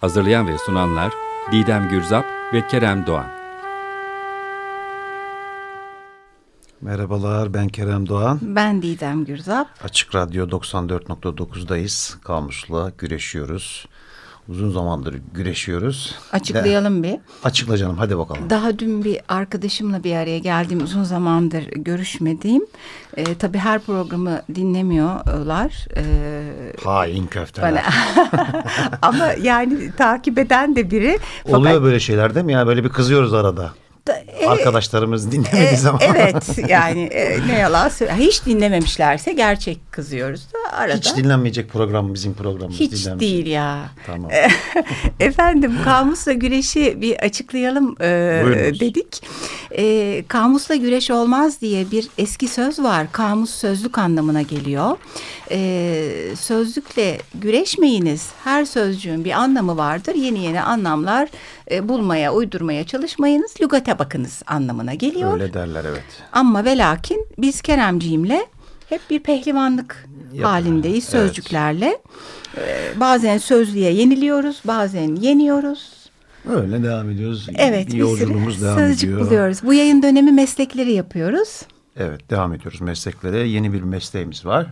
Hazırlayan ve sunanlar Didem Gürzap ve Kerem Doğan. Merhabalar ben Kerem Doğan. Ben Didem Gürzap. Açık Radyo 94.9'dayız. Kamusla güreşiyoruz. Uzun zamandır güreşiyoruz. Açıklayalım De, bir. Açıkla canım hadi bakalım. Daha dün bir arkadaşımla bir araya geldiğim uzun zamandır görüşmediğim. E, tabii her programı dinlemiyorlar. E, Hain köfteler. Bana... Ama yani takip eden de biri. Oluyor Fakat... böyle şeyler değil mi? Ya böyle bir kızıyoruz arada e, arkadaşlarımız dinlemediği e, zaman. Evet yani e, ne yalan. Hiç dinlememişlerse gerçek kızıyoruz da arada. Hiç dinlenmeyecek program bizim programımız. Hiç değil ya. Tamam. Efendim kamusla güreşi bir açıklayalım e, dedik. E, kamusla güreş olmaz diye bir eski söz var. Kamus sözlük anlamına geliyor. E, sözlükle güreşmeyiniz. Her sözcüğün bir anlamı vardır. Yeni yeni anlamlar e, bulmaya, uydurmaya çalışmayınız. Lügate bakınız anlamına geliyor. Öyle derler evet. Ama ve lakin biz Keremciğimle hep bir pehlivanlık Yapın. halindeyiz sözcüklerle. Evet. Ee, bazen sözlüğe yeniliyoruz, bazen yeniyoruz. Öyle devam ediyoruz. Evet, yolculuğumuz devam sözcük ediyor. buluyoruz. Bu yayın dönemi meslekleri yapıyoruz. Evet, devam ediyoruz mesleklere. Yeni bir mesleğimiz var.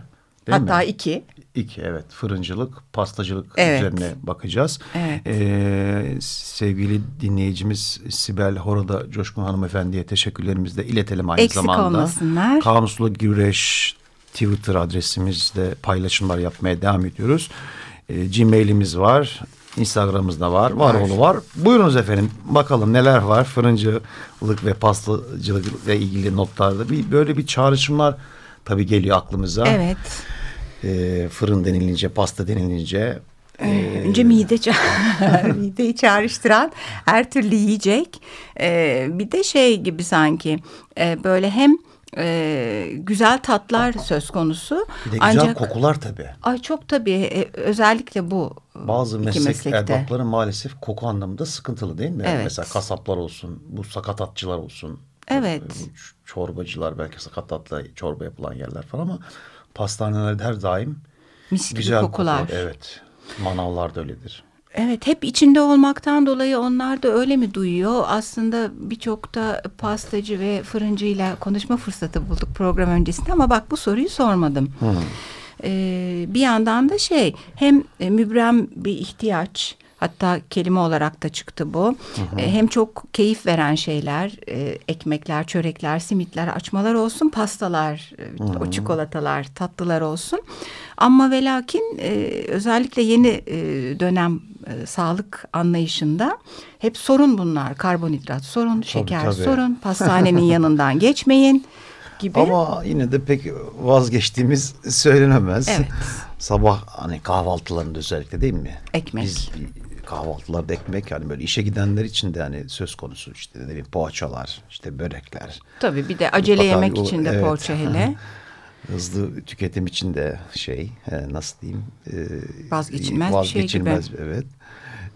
Değil Hatta mi? iki. İki evet fırıncılık, pastacılık evet. üzerine bakacağız. Evet. Ee, sevgili dinleyicimiz Sibel Horada Coşkun hanımefendiye teşekkürlerimizi de iletelim aynı Eksik zamanda. olmasınlar. Kamuslu Güreş Twitter adresimizde paylaşımlar yapmaya devam ediyoruz. Ee, Gmail'imiz var. Instagram'ımızda var. Var oğlu var. Buyurunuz efendim. Bakalım neler var. Fırıncılık ve pastacılıkla ilgili notlarda. Bir, böyle bir çağrışımlar tabii geliyor aklımıza. Evet e, fırın denilince, pasta denilince ee, Önce mide mideyi çağrıştıran her türlü yiyecek. Ee, bir de şey gibi sanki e, böyle hem e, güzel tatlar söz konusu. Bir de güzel Ancak, kokular tabii. Ay çok tabii e, özellikle bu Bazı meslek meslekte. erbapları maalesef koku anlamında sıkıntılı değil mi? Evet. Mesela kasaplar olsun, bu sakatatçılar olsun. Evet. Çorbacılar belki sakatatla çorba yapılan yerler falan ama pastanelerde her daim Mis gibi güzel kokular. kokular. Evet. Manavlar da öyledir. Evet hep içinde olmaktan dolayı onlar da öyle mi duyuyor? Aslında birçok da pastacı ve fırıncıyla konuşma fırsatı bulduk program öncesinde ama bak bu soruyu sormadım. Hmm. Ee, bir yandan da şey hem e, mübrem bir ihtiyaç Hatta kelime olarak da çıktı bu. Hı hı. E, hem çok keyif veren şeyler, e, ekmekler, çörekler, simitler, açmalar olsun, pastalar, e, hı hı. o çikolatalar, tatlılar olsun. Ama ve lakin özellikle yeni dönem sağlık anlayışında hep sorun bunlar. Karbonhidrat sorun, tabii, şeker tabii. sorun, pastanenin yanından geçmeyin gibi. Ama yine de pek vazgeçtiğimiz söylenemez. Evet. Sabah hani kahvaltılarında özellikle değil mi? Ekmek. Biz kahvaltılarda ekmek yani böyle işe gidenler için de hani söz konusu işte ne bileyim poğaçalar işte börekler. Tabii bir de acele Mutlaka yemek o, için de evet, poğaça hele. Hızlı tüketim için de şey nasıl diyeyim. E, vazgeçilmez, vazgeçilmez bir şey gibi. Evet.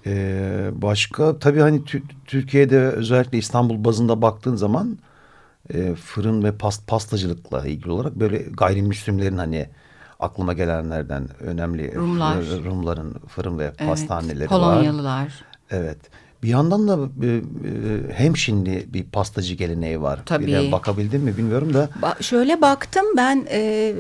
Ee, başka tabii hani Türkiye'de özellikle İstanbul bazında baktığın zaman e, fırın ve past pastacılıkla ilgili olarak böyle gayrimüslimlerin hani aklıma gelenlerden önemli Rumlar. Rumların fırın ve evet, pastaneleri Polonyalılar. var. Evet. Bir yandan da e, e, hemşinli bir pastacı geleneği var. Tabii. Bir bakabildin mi bilmiyorum da. Ba şöyle baktım ben e,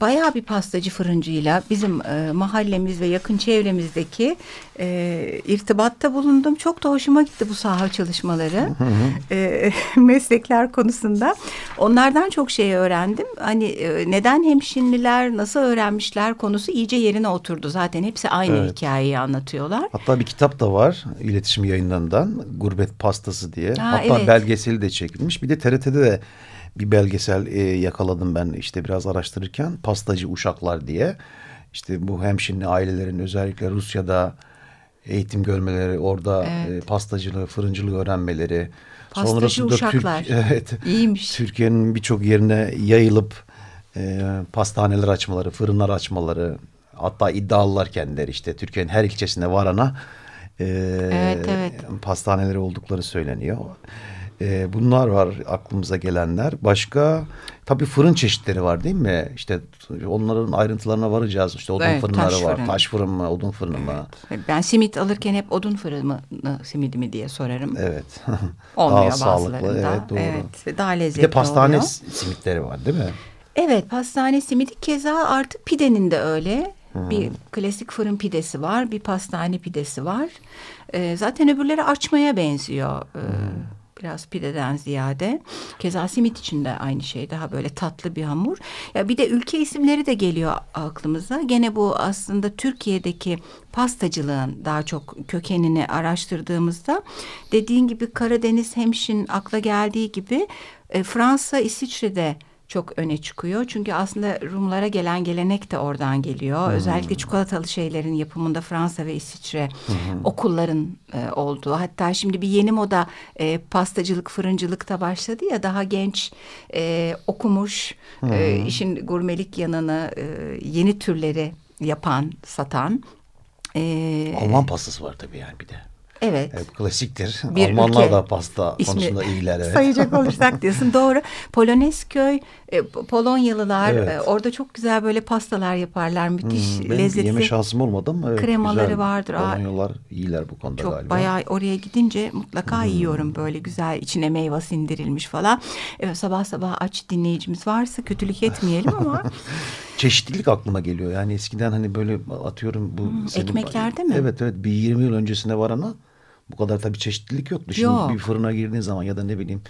bayağı bir pastacı fırıncıyla bizim e, mahallemiz ve yakın çevremizdeki e, irtibatta bulundum. Çok da hoşuma gitti bu saha çalışmaları. E, meslekler konusunda. Onlardan çok şey öğrendim. Hani e, neden hemşinliler nasıl öğrenmişler konusu iyice yerine oturdu. Zaten hepsi aynı evet. hikayeyi anlatıyorlar. Hatta bir kitap da var iletişim yayınlarından. Gurbet Pastası diye. Ha, Hatta evet. belgeseli de çekilmiş. Bir de TRT'de de bir belgesel e, yakaladım ben işte biraz araştırırken. Pastacı Uşaklar diye. İşte bu hemşinli ailelerin özellikle Rusya'da eğitim görmeleri, orada Evet. e, pastacılığı, fırıncılığı öğrenmeleri. Pastacı Sonrasında uşaklar. evet, İyiymiş. Türkiye'nin birçok yerine yayılıp e, pastaneler açmaları, fırınlar açmaları, hatta iddialılar kendileri işte Türkiye'nin her ilçesinde varana e, Evet, evet. pastaneleri oldukları söyleniyor. E, bunlar var aklımıza gelenler. Başka tabii fırın çeşitleri var değil mi? İşte onların ayrıntılarına varacağız. İşte odun Evet, fırınları taş var. fırın. Taş fırın mı, odun fırını mı? Ben simit alırken hep odun fırını simidi mi diye sorarım. Evet. Olmuyor Daha sağlıklı. Evet, doğru. Evet, daha Bir lezzetli de pastane oluyor. simitleri var değil mi? Evet pastane simidi keza artık pidenin de öyle. Bir klasik fırın pidesi var, bir pastane pidesi var. Ee, zaten öbürleri açmaya benziyor. Ee, Biraz pideden ziyade. Keza simit için de aynı şey. Daha böyle tatlı bir hamur. Ya bir de ülke isimleri de geliyor aklımıza. Gene bu aslında Türkiye'deki pastacılığın daha çok kökenini araştırdığımızda dediğin gibi Karadeniz hemşin akla geldiği gibi e, Fransa, İsviçre'de çok öne çıkıyor. Çünkü aslında Rumlara gelen gelenek de oradan geliyor. Özellikle çikolatalı şeylerin yapımında Fransa ve İsviçre okulların e, olduğu. Hatta şimdi bir yeni moda e, pastacılık, fırıncılık da başladı ya daha genç e, okumuş e, işin gurmelik yanını e, yeni türleri yapan, satan. E, Alman pastası var tabii yani bir de. Evet. Evet klasiktir. Bir Almanlar ülke da pasta ismi konusunda iyiler. Evet. Sayacak olursak diyorsun doğru. Polonezköy, e, Polonyalılar Evet. e, orada çok güzel böyle pastalar yaparlar. Müthiş Hmm, lezzetli. yeme şansım olmadı ama evet, kremaları güzel. vardır. Polonyalılar iyiler bu konuda Çok galiba. bayağı oraya gidince mutlaka Hmm. yiyorum böyle güzel içine meyve sindirilmiş falan. Evet, sabah sabah aç dinleyicimiz varsa kötülük etmeyelim ama Çeşitlilik aklıma geliyor. Yani eskiden hani böyle atıyorum bu... senin- ekmeklerde mi? Evet evet bir 20 yıl öncesine varana bu kadar tabii çeşitlilik yoktu. Şimdi Yok. bir fırına girdiğin zaman ya da ne bileyim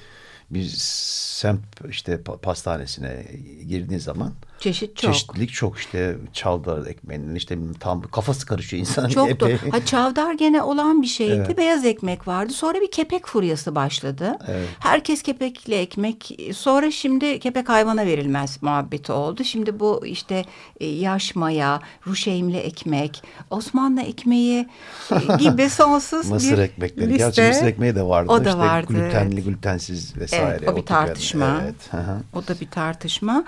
bir semt işte pa- pastanesine girdiğin zaman çeşit çok. çeşitlilik çok işte çavdar ekmeğinin işte tam kafası karışıyor insan. Çok epey. Ha çavdar gene olan bir şeydi. Evet. Beyaz ekmek vardı. Sonra bir kepek furyası başladı. Evet. Herkes kepekli ekmek. Sonra şimdi kepek hayvana verilmez muhabbeti oldu. Şimdi bu işte e, yaş maya, ruşeymli ekmek, Osmanlı ekmeği e, gibi sonsuz Mısır bir ekmekleri. liste. Gerçi mısır ekmeği de vardı. O da işte vardı, Glutenli, evet. glutensiz vesaire. Evet, o bir tartışma. yani. Evet. O da bir tartışma.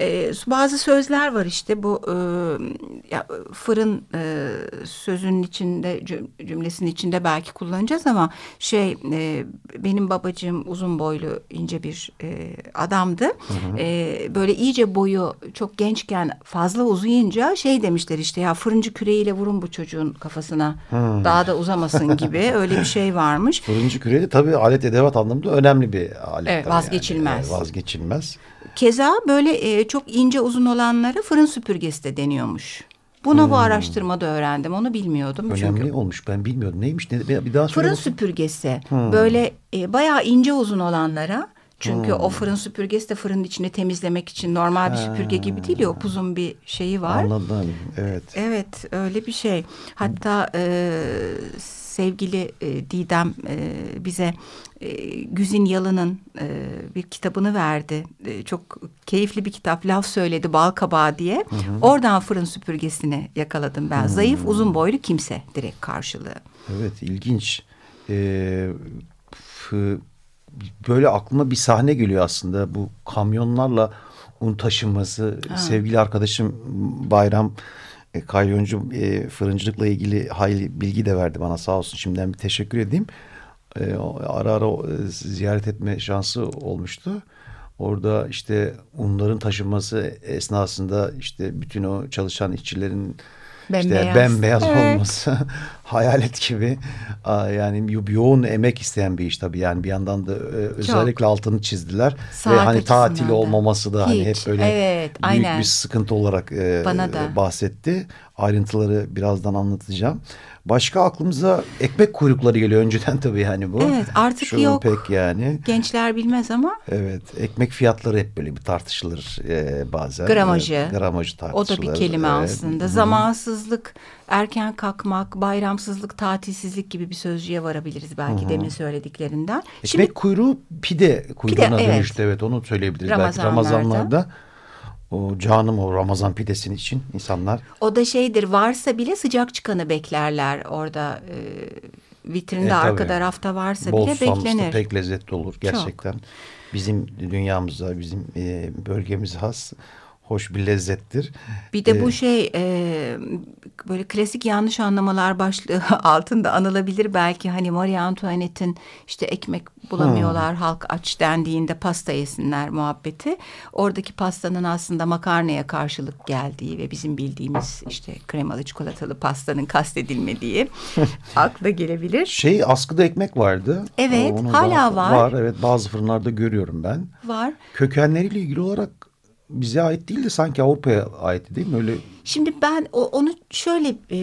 Ee, bazı sözler var işte bu e, ya, fırın e, sözünün içinde cüm- cümlesinin içinde belki kullanacağız ama şey e, benim babacığım uzun boylu ince bir e, adamdı. E, böyle iyice boyu çok gençken fazla uzayınca şey demişler işte ya fırıncı küreğiyle vurun bu çocuğun kafasına daha da uzamasın gibi öyle bir şey varmış. Fırıncı küreği de tabii alet edevat anlamında önemli bir alet. Evet, vazgeçilmez. Yani. Evet, vazgeçilmez. Keza böyle e, çok ince uzun olanlara fırın süpürgesi de deniyormuş. Bunu bu araştırmada öğrendim. Onu bilmiyordum. Hmm. Önemli Çünkü olmuş. Ben bilmiyordum. Neymiş? Ne, bir daha fırın bakayım. süpürgesi Hmm. böyle e, bayağı ince uzun olanlara çünkü o fırın süpürgesi de fırının içini temizlemek için normal bir süpürge gibi değil ya upuzun bir şeyi var. Anladım. Evet. Evet öyle bir şey. Hatta e, sevgili e, Didem e, bize e, Güzin Yalın'ın e, bir kitabını verdi. E, çok keyifli bir kitap. Laf söyledi bal kabağı diye. Oradan fırın süpürgesini yakaladım ben. Zayıf uzun boylu kimse direkt karşılığı. Evet ilginç. Ee, böyle aklıma bir sahne geliyor aslında. Bu kamyonlarla un taşınması. Sevgili arkadaşım Bayram e, Kayyoncu e, fırıncılıkla ilgili hayli bilgi de verdi bana sağ olsun. Şimdiden bir teşekkür edeyim. E, ara ara e, ziyaret etme şansı olmuştu. Orada işte unların taşınması esnasında işte bütün o çalışan işçilerin işte Bembeyaz. bembeyaz Evet. olması hayalet gibi yani yo- yoğun emek isteyen bir iş tabii yani bir yandan da e, özellikle altını çizdiler Saat ve hani tatil olmaması da hani hep Hiç, böyle evet, büyük aynen. bir sıkıntı olarak e, Bana da. bahsetti. Ayrıntıları birazdan anlatacağım. Başka aklımıza ekmek kuyrukları geliyor önceden tabii yani bu. Evet, artık Şu an yok. pek yani. Gençler bilmez ama Evet, ekmek fiyatları hep böyle bir tartışılır e, bazen. Gramajı. Evet, gramajı o tartışılır. da bir kelime Evet. aslında. Zamansızlık, erken kalkmak, bayramsızlık, tatilsizlik gibi bir sözcüğe varabiliriz belki demin söylediklerinden. Ekmek kuyruğu pide kuyruğuna evet. dönüştü evet onu söyleyebiliriz belki Ramazanlarda. Ramazanlarda. o canım o Ramazan pidesinin için insanlar. O da şeydir varsa bile sıcak çıkanı beklerler orada e, vitrinde e, arkada rafta varsa Bol bile beklenir. pek lezzetli olur gerçekten. Çok. Bizim dünyamıza bizim e, bölgemize has hoş bir lezzettir. Bir de bu ee, şey e, böyle klasik yanlış anlamalar başlığı altında anılabilir belki hani Marie Antoinette'in işte ekmek bulamıyorlar hmm. halk aç dendiğinde pasta yesinler muhabbeti. Oradaki pastanın aslında makarnaya karşılık geldiği ve bizim bildiğimiz işte kremalı çikolatalı pastanın kastedilmediği akla gelebilir. Şey askıda ekmek vardı. Evet Onu hala var. Var evet bazı fırınlarda görüyorum ben. Var. Kökenleriyle ilgili olarak bize ait değil de sanki Avrupa'ya ait değil mi? Öyle Şimdi ben onu şöyle e,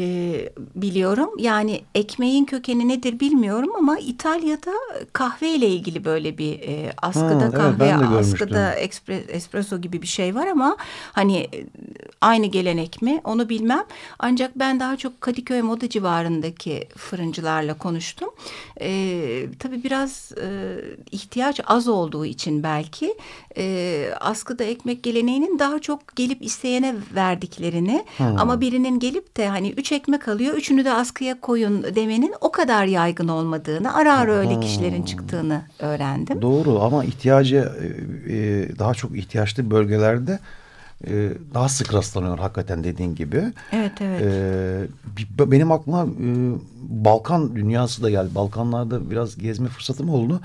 biliyorum. Yani ekmeğin kökeni nedir bilmiyorum ama İtalya'da kahve ile ilgili böyle bir e, askıda ha, kahve, evet, askıda espresso gibi bir şey var ama hani e, aynı gelenek mi onu bilmem. Ancak ben daha çok Kadıköy Moda civarındaki fırıncılarla konuştum. E, tabii biraz e, ihtiyaç az olduğu için belki e, askıda ekmek geleneğinin daha çok gelip isteyene verdiklerini Hmm. Ama birinin gelip de hani üç ekmek alıyor, üçünü de askıya koyun demenin o kadar yaygın olmadığını, ara ara öyle hmm. kişilerin çıktığını öğrendim. Doğru ama ihtiyacı e, e, daha çok ihtiyaçlı bölgelerde e, daha sık rastlanıyor hakikaten dediğin gibi. Evet evet. benim aklıma Balkan dünyası da geldi. Balkanlarda biraz gezme fırsatım oldu.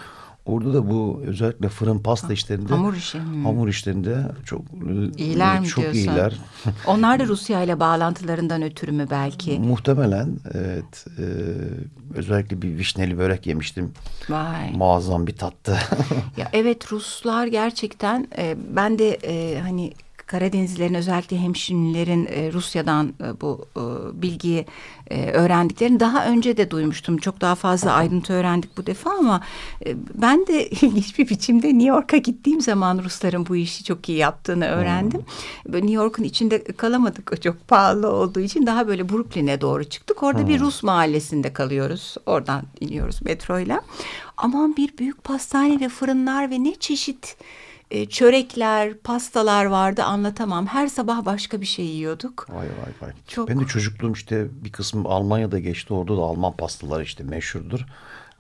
Orada da bu özellikle fırın pasta işlerinde hamur işi hmm. hamur işlerinde çok iyiler mi çok diyorsun? iyiler. Onlar da Rusya ile bağlantılarından ötürü mü belki? Muhtemelen evet. E, özellikle bir vişneli börek yemiştim. Vay. Muazzam bir tattı. ya evet Ruslar gerçekten e, ben de e, hani Karadenizlilerin özellikle hemşinlilerin e, Rusya'dan e, bu e, bilgiyi e, öğrendiklerini daha önce de duymuştum. Çok daha fazla ayrıntı öğrendik bu defa ama e, ben de ilginç bir biçimde New York'a gittiğim zaman Rusların bu işi çok iyi yaptığını öğrendim. Hmm. New York'un içinde kalamadık çok pahalı olduğu için daha böyle Brooklyn'e doğru çıktık. Orada hmm. bir Rus mahallesinde kalıyoruz. Oradan iniyoruz metroyla. Aman bir büyük pastane ve fırınlar ve ne çeşit e, çörekler, pastalar vardı anlatamam. Her sabah başka bir şey yiyorduk. Vay vay vay. Çok... Ben de çocukluğum işte bir kısmı Almanya'da geçti. Orada da Alman pastaları işte meşhurdur.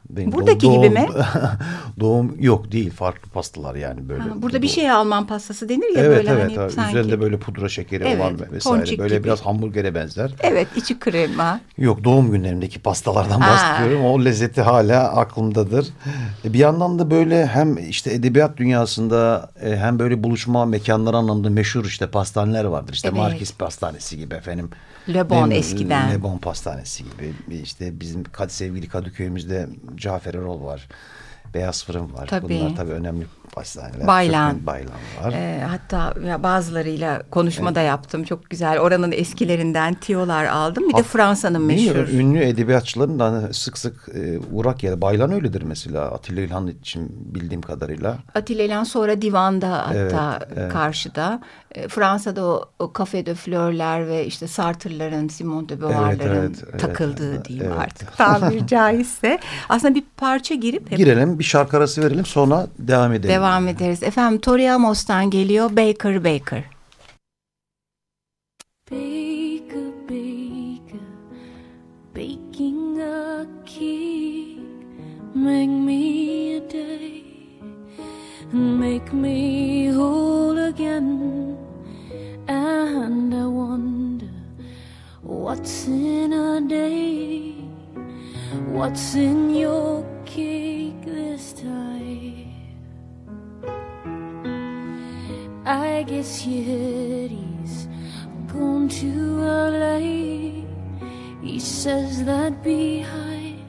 Benim Buradaki doğum, gibi mi? doğum yok değil farklı pastalar yani böyle. Ha, burada bir şey Alman pastası denir ya evet, böyle evet, hani sanki. Üzerinde böyle pudra şekeri evet, olan vesaire böyle gibi. biraz hamburgere benzer. Evet içi krema. Yok doğum günlerimdeki pastalardan bahsediyorum. O lezzeti hala aklımdadır. E, bir yandan da böyle hem işte edebiyat dünyasında e, hem böyle buluşma mekanları anlamında meşhur işte pastaneler vardır. İşte evet. Markis Pastanesi gibi efendim. Le Bon eskiden. Le Bon Pastanesi gibi. işte bizim sevgili Kadıköy'ümüzde Cafer Erol var. Beyaz Fırın var. Tabii. Bunlar tabii önemli pastaneler. Baylan. Baylan var. E, hatta ya bazılarıyla konuşma evet. da yaptım. Çok güzel. Oranın eskilerinden tiyolar aldım. Bir ha, de Fransa'nın meşhur. Ünlü edebiyatçıların da hani sık sık e, uğrak yeri. Baylan öyledir mesela. Atilla İlhan için bildiğim kadarıyla. Atilla İlhan sonra divanda hatta evet, evet. karşıda. E, Fransa'da o, o Café de Fleur'ler ve işte Sartre'ların, Simone de Beauvoir'ların evet, evet, takıldığı evet, diyeyim evet. artık tabiri caizse. Aslında bir parça girip... Hep... Girelim bir şarkı arası verelim sonra devam edelim. Devam ederiz. Efendim Tori Amos'tan geliyor Baker Baker. Baker Baker Baking a cake Make me a day Make me whole again And I wonder What's in a day What's in your cake this time I guess Yeti's gone to LA. He says that behind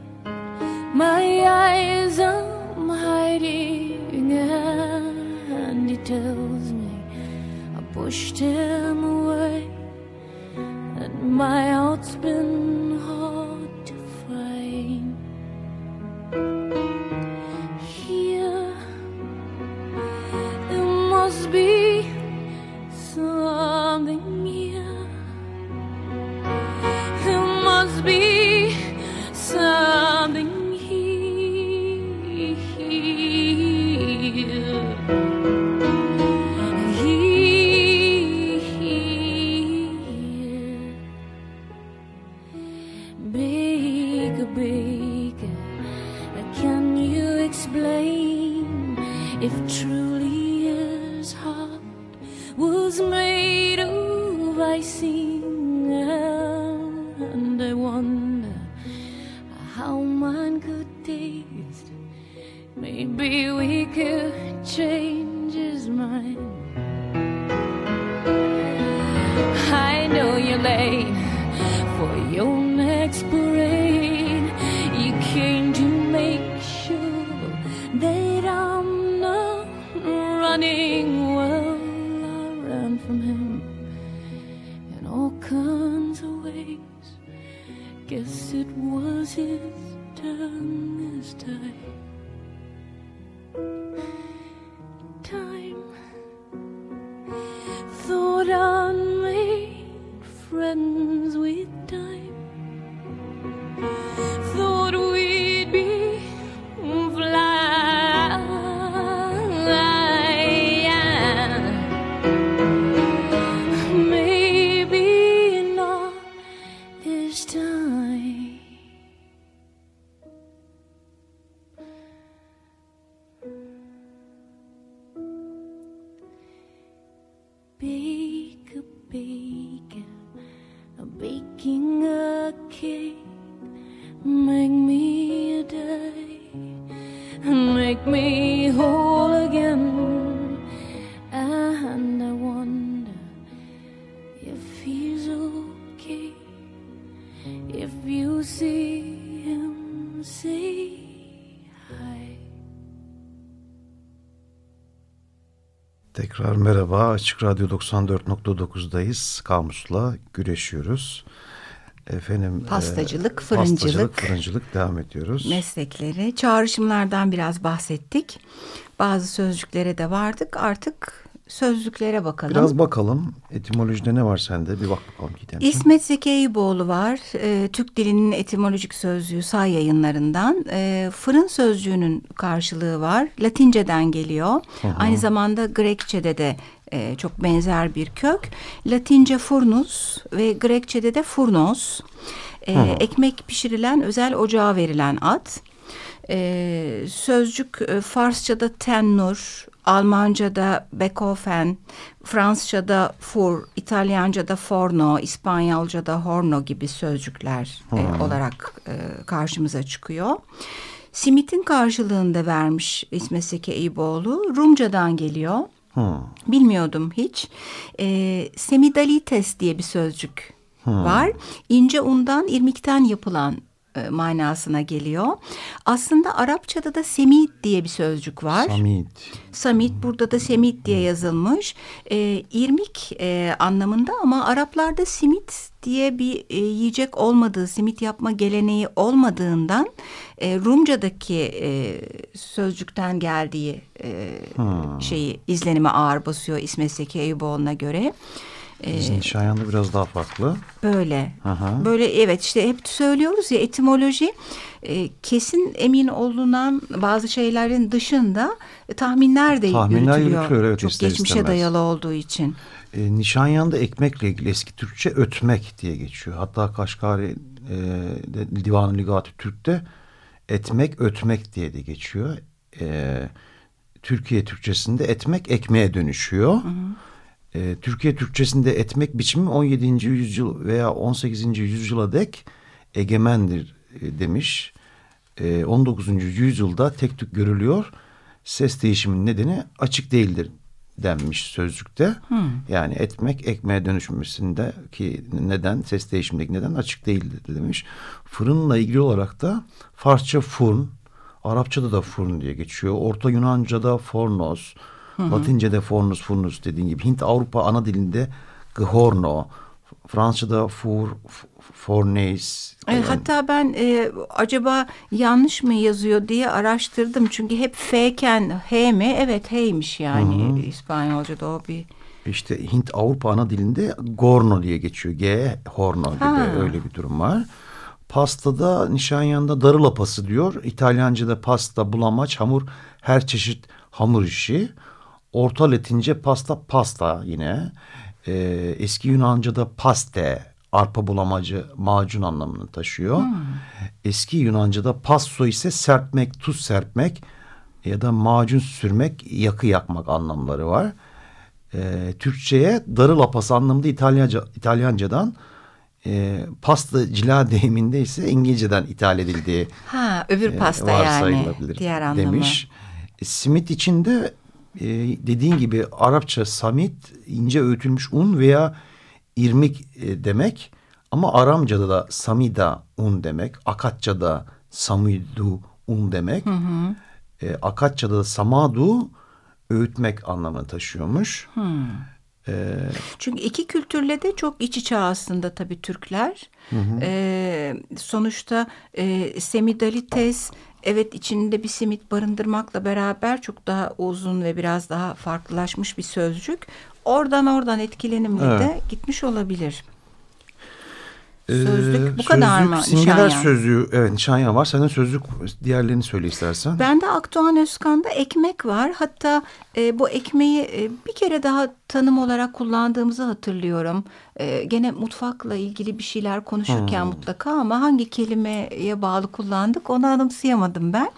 my eyes I'm hiding, and he tells me I pushed him away, and my heart's Ran from him in all kinds of ways. Guess it was his turn this. Time baking a cake. Make merhaba. Açık Radyo 94.9'dayız. Kamus'la güreşiyoruz. Efendim Pastacılık, e, fırıncılık. Pastacılık, fırıncılık devam ediyoruz. meslekleri, çağrışımlardan biraz bahsettik. Bazı sözcüklere de vardık. Artık sözlüklere bakalım. Biraz bakalım etimolojide ne var sende? Bir bak bakalım Gidemciğim. İsmet Zeki Eyüboğlu var. Ee, Türk Dilinin Etimolojik Sözlüğü say yayınlarından. Ee, fırın sözcüğünün karşılığı var. Latinceden geliyor. Aynı zamanda Grekçe'de de e, çok benzer bir kök. Latince furnus ve Grekçe'de de furnos. Ee, ekmek pişirilen özel ocağa verilen ad. Ee, sözcük e, Farsça'da tennur, Almanca'da Beethoven, Fransızca'da fur, İtalyanca'da forno, İspanyolca'da horno gibi sözcükler e, olarak e, karşımıza çıkıyor. Simit'in karşılığında vermiş İsmet Seki Eyüboğlu. Rumcadan geliyor. Bilmiyordum hiç. E, semidalites diye bir sözcük var. İnce undan, irmikten yapılan e, manasına geliyor. Aslında Arapçada da semit diye bir sözcük var. Samit. Samit burada da semit diye yazılmış. E, irmik e, anlamında ama Araplarda simit diye bir e, yiyecek olmadığı, simit yapma geleneği olmadığından e, Rumcadaki e, sözcükten geldiği e, şeyi izlenime ağır basıyor İsmet Zeki Eyüboğlu'na göre. E, Bizim Nişanyan'da biraz daha farklı. Böyle. Aha. Böyle evet işte hep söylüyoruz ya etimoloji e, kesin emin olunan bazı şeylerin dışında e, tahminler de Tahminler yürütülüyor. yürütülüyor, evet, Çok ister geçmişe istemez. dayalı olduğu için. E, Nişanyan'da ekmekle ilgili eski Türkçe ötmek diye geçiyor. Hatta Kaşgari e, Divan-ı Ligat-ı Türk'te etmek ötmek diye de geçiyor. E, Türkiye Türkçesinde etmek ekmeğe dönüşüyor. E, Türkiye Türkçesinde etmek biçimi 17. yüzyıl veya 18. yüzyıla dek egemendir e, demiş. E, 19. yüzyılda tek tük görülüyor. Ses değişiminin nedeni açık değildir denmiş sözlükte. Yani etmek ekmeğe dönüşmesinde ki neden ses değişimindeki neden açık değildir demiş. Fırınla ilgili olarak da Farsça fırın, Arapçada da fırın diye geçiyor. Orta Yunanca'da fornos, Latince'de fornus furnus dediğin gibi. Hint Avrupa ana dilinde gehorno, Fransızca'da fur, forneis. E, hatta ben e, acaba yanlış mı yazıyor diye araştırdım. Çünkü hep F'ken H mi? Evet H'ymiş yani İspanyolca'da o bir... İşte Hint Avrupa ana dilinde gorno diye geçiyor. G horno gibi Ha. öyle bir durum var. Pastada Nişanyan'da darı lapası diyor. İtalyanca'da pasta, bulamaç, hamur, her çeşit hamur işi. Orta Latince pasta, pasta yine. Ee, eski Yunanca'da paste arpa bulamacı, macun anlamını taşıyor. Eski Yunanca'da passo ise serpmek, tuz serpmek ya da macun sürmek, yakı yakmak anlamları var. Ee, Türkçe'ye darı lapası anlamında İtalyanca, İtalyancadan e, pasta cila deyiminde ise İngilizceden ithal edildiği Ha öbür e, pasta yani varsayılabilir diğer anlamı. demiş. E, simit içinde e, dediğin gibi Arapça samit ince öğütülmüş un veya irmik e, demek. Ama Aramca'da da samida un demek. Akatça'da samidu un demek. E, Akatça'da da samadu öğütmek anlamını taşıyormuş. E, Çünkü iki kültürle de çok iç içe aslında tabii Türkler. Ee, sonuçta e, semidalites evet içinde bir simit barındırmakla beraber çok daha uzun ve biraz daha farklılaşmış bir sözcük. Oradan oradan etkilenimle Evet. de gitmiş olabilir. Sözlük bu kadar mı? Simgeler sözlüğü evet nişanyan var. Senden sözlük diğerlerini söyle istersen. Bende Akdoğan Özkan'da ekmek var. Hatta e, bu ekmeği e, bir kere daha tanım olarak kullandığımızı hatırlıyorum. E, gene mutfakla ilgili bir şeyler konuşurken mutlaka ama hangi kelimeye bağlı kullandık onu anımsayamadım ben.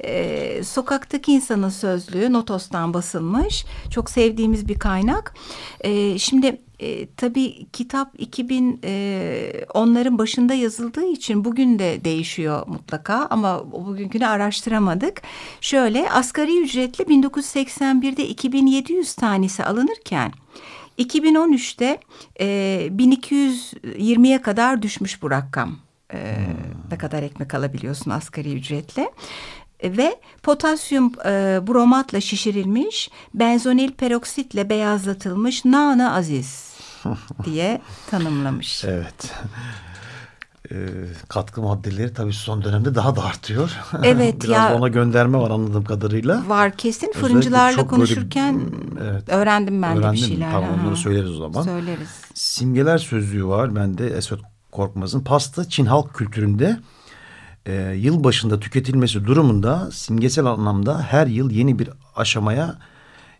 E, sokaktaki insanın sözlüğü Notos'tan basılmış. Çok sevdiğimiz bir kaynak. E, şimdi e, tabii kitap 2000 e, onların başında yazıldığı için bugün de değişiyor mutlaka ama bugünkünü araştıramadık. Şöyle asgari ücretle 1981'de 2700 tanesi alınırken 2013'te e, 1220'ye kadar düşmüş bu rakam. E, Ne kadar ekmek alabiliyorsun asgari ücretle. Ve potasyum e, bromatla şişirilmiş, benzonil peroksitle beyazlatılmış nana aziz diye tanımlamış. Evet. Ee, katkı maddeleri tabii son dönemde daha da artıyor. Evet, Biraz ya- ona gönderme var anladığım kadarıyla. Var kesin Özellikle fırıncılarla çok böyle- konuşurken Evet. öğrendim ben de bir şeyler. Tamam onları söyleriz o zaman. Söyleriz. Simgeler sözlüğü var bende Esot Korkmaz'ın. Pasta Çin halk kültüründe e, yıl başında tüketilmesi durumunda simgesel anlamda her yıl yeni bir aşamaya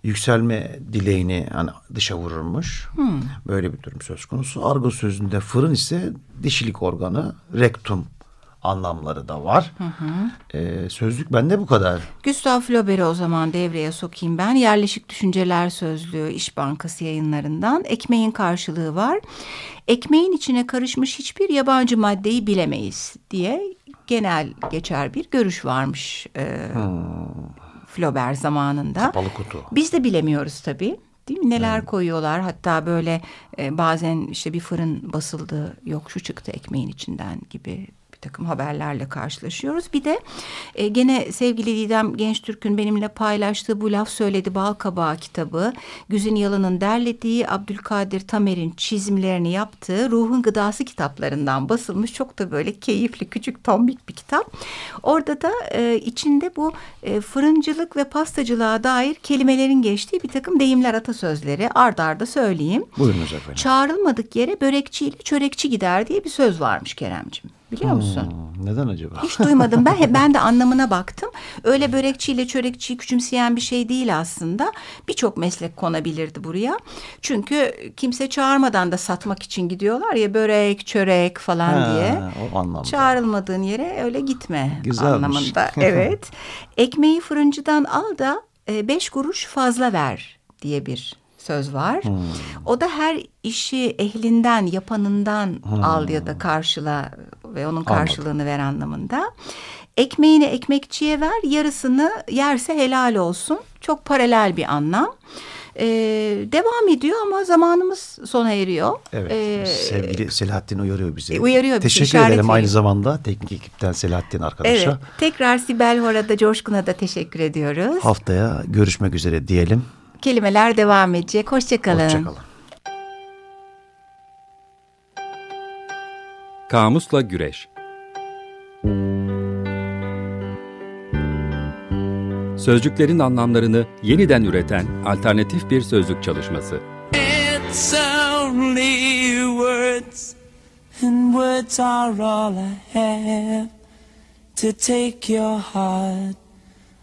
yükselme dileğini hani dışa vururmuş. Böyle bir durum söz konusu. Argo sözünde fırın ise dişilik organı, rektum anlamları da var. E, sözlük bende bu kadar. Gustav Flaubert'i o zaman devreye sokayım ben. Yerleşik Düşünceler Sözlüğü İş Bankası yayınlarından ekmeğin karşılığı var. Ekmeğin içine karışmış hiçbir yabancı maddeyi bilemeyiz diye genel geçer bir görüş varmış e, Flaubert zamanında. Kapalı kutu. Biz de bilemiyoruz tabii. Değil mi? Neler koyuyorlar hatta böyle e, bazen işte bir fırın basıldı yok şu çıktı ekmeğin içinden gibi takım haberlerle karşılaşıyoruz. Bir de e, gene sevgili Didem Gençtürk'ün benimle paylaştığı bu laf söyledi bal kabağı kitabı Güzin Yalan'ın derlediği Abdülkadir Tamer'in çizimlerini yaptığı Ruhun Gıdası kitaplarından basılmış çok da böyle keyifli küçük tombik bir kitap. Orada da e, içinde bu e, fırıncılık ve pastacılığa dair kelimelerin geçtiği bir takım deyimler atasözleri ard arda söyleyeyim. Buyurunuz efendim. Çağrılmadık yere börekçiyle çörekçi gider diye bir söz varmış Keremcim. Biliyor musun? Hmm, neden acaba? Hiç duymadım ben. Ben de anlamına baktım. Öyle börekçiyle çörekçiyi küçümseyen bir şey değil aslında. Birçok meslek konabilirdi buraya. Çünkü kimse çağırmadan da satmak için gidiyorlar ya börek, çörek falan Ha, diye. o anlamda. Çağrılmadığın yere öyle gitme Güzelmiş. anlamında. Evet. Ekmeği fırıncıdan al da e, beş kuruş fazla ver diye bir söz var. Hmm. O da her işi ehlinden, yapanından al ya da karşıla ve onun karşılığını ver anlamında. Ekmeğini ekmekçiye ver, yarısını yerse helal olsun. Çok paralel bir anlam. Ee, devam ediyor ama zamanımız sona eriyor. Evet. Ee, sevgili Selahattin uyarıyor bizi. uyarıyor bizi, Teşekkür ederim aynı veriyor. zamanda teknik ekipten Selahattin arkadaşa. Evet. Tekrar Sibel Hora'da Coşkun'a da teşekkür ediyoruz. Haftaya görüşmek üzere diyelim. Kelimeler devam edecek. Hoşçakalın. Hoşçakalın. Kamusla Güreş Sözcüklerin anlamlarını yeniden üreten alternatif bir sözlük çalışması. It's only words, and words are all I have to take your heart